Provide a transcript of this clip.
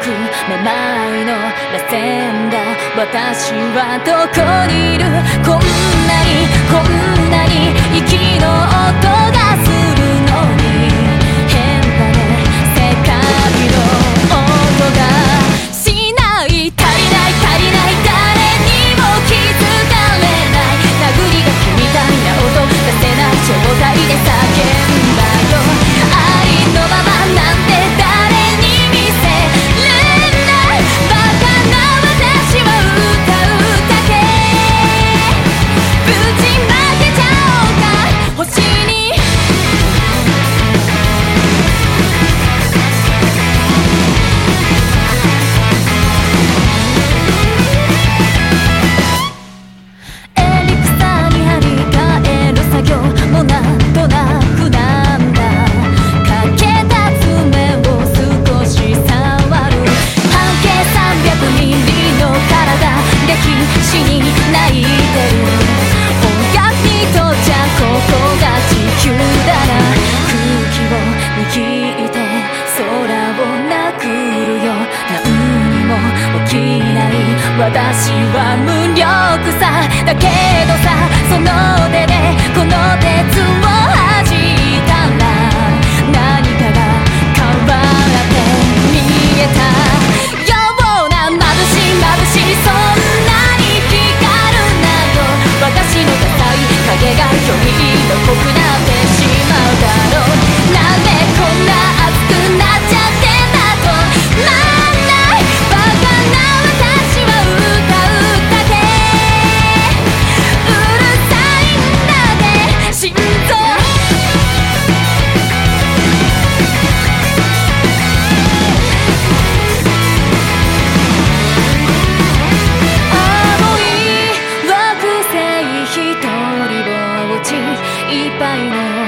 くままいの螺旋だ私はどこにいる。こんなにこんなに息の音が300ミリの体歴史に泣いてる。音楽にとっちゃここが地球な。ら空気を握って空を殴るよ何にも起きない私は無力さだけどさその腕でこのいっぱいの